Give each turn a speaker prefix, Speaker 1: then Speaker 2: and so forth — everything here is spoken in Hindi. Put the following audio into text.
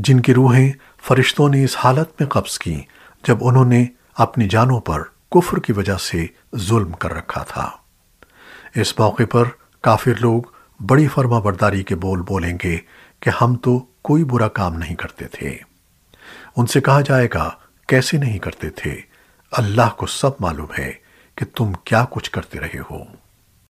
Speaker 1: जिनकी रूहें फरिश्तों ने इस हालत में कब्ज की, जब उन्होंने अपनी जानों पर कुफ्र की वजह से जुल्म कर रखा था। इस मौके पर काफिर लोग बड़ी फर्माबरदारी के बोल बोलेंगे कि हम तो कोई बुरा काम नहीं करते थे। उनसे कहा जाएगा, कैसे नहीं करते थे? अल्लाह को सब मालूम है कि तुम क्या कुछ करते रहे हो।